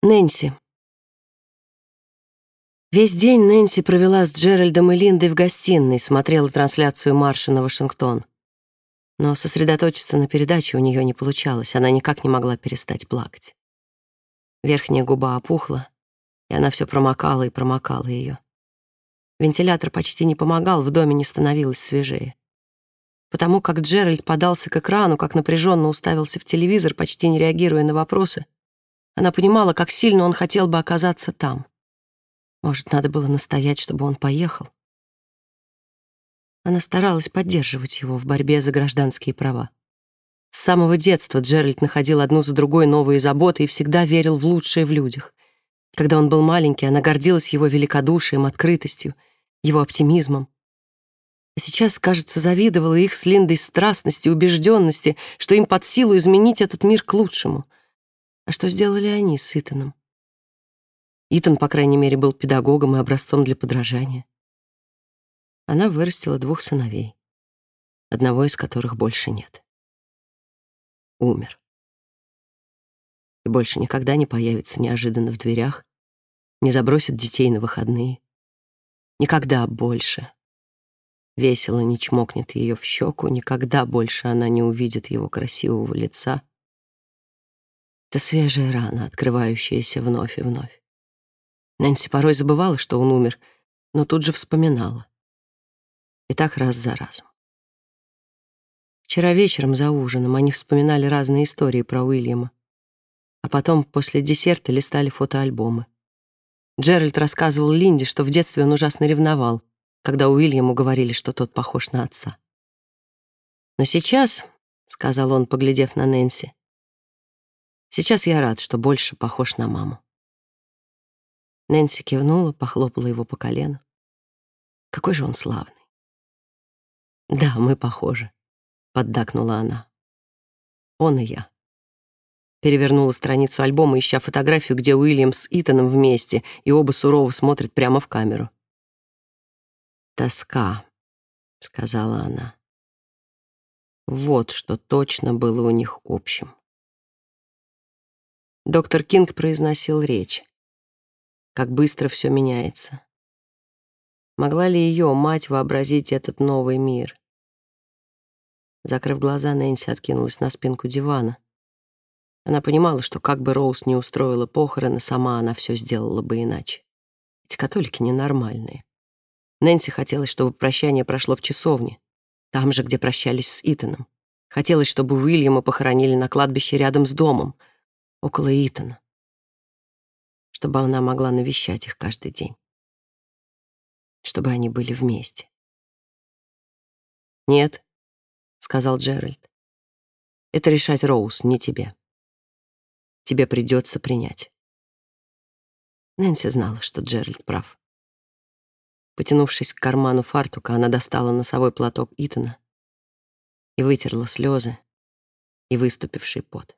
Нэнси. Весь день Нэнси провела с Джеральдом и Линдой в гостиной, смотрела трансляцию марша на Вашингтон. Но сосредоточиться на передаче у нее не получалось, она никак не могла перестать плакать. Верхняя губа опухла, и она все промокала и промокала ее. Вентилятор почти не помогал, в доме не становилось свежее. Потому как Джеральд подался к экрану, как напряженно уставился в телевизор, почти не реагируя на вопросы, она понимала, как сильно он хотел бы оказаться там. Может, надо было настоять, чтобы он поехал? Она старалась поддерживать его в борьбе за гражданские права. С самого детства Джеральд находил одну за другой новые заботы и всегда верил в лучшее в людях. Когда он был маленький, она гордилась его великодушием, открытостью, его оптимизмом. А сейчас, кажется, завидовала их с Линдой страстности, убежденности, что им под силу изменить этот мир к лучшему — а что сделали они с Итаном? Итан, по крайней мере, был педагогом и образцом для подражания. Она вырастила двух сыновей, одного из которых больше нет. Умер. И больше никогда не появится неожиданно в дверях, не забросит детей на выходные. Никогда больше. Весело не чмокнет ее в щеку, никогда больше она не увидит его красивого лица — это свежая рана, открывающаяся вновь и вновь. Нэнси порой забывала, что он умер, но тут же вспоминала. И так раз за разом. Вчера вечером за ужином они вспоминали разные истории про Уильяма, а потом после десерта листали фотоальбомы. Джеральд рассказывал Линде, что в детстве он ужасно ревновал, когда Уильяму говорили, что тот похож на отца. «Но сейчас», — сказал он, поглядев на Нэнси, Сейчас я рад, что больше похож на маму. Нэнси кивнула, похлопала его по колену. Какой же он славный. Да, мы похожи, поддакнула она. Он и я. Перевернула страницу альбома, ища фотографию, где Уильям с Итаном вместе, и оба сурово смотрят прямо в камеру. «Тоска», — сказала она. Вот что точно было у них общим. Доктор Кинг произносил речь. Как быстро все меняется. Могла ли ее мать вообразить этот новый мир? Закрыв глаза, Нэнси откинулась на спинку дивана. Она понимала, что как бы Роуз не устроила похороны, сама она все сделала бы иначе. Эти католики ненормальные. Нэнси хотелось, чтобы прощание прошло в часовне, там же, где прощались с Итаном. Хотелось, чтобы Уильяма похоронили на кладбище рядом с домом — около Итана, чтобы она могла навещать их каждый день, чтобы они были вместе. «Нет», — сказал Джеральд, — «это решать Роуз, не тебе. Тебе придется принять». Нэнси знала, что Джеральд прав. Потянувшись к карману фартука, она достала носовой платок Итана и вытерла слезы и выступивший пот.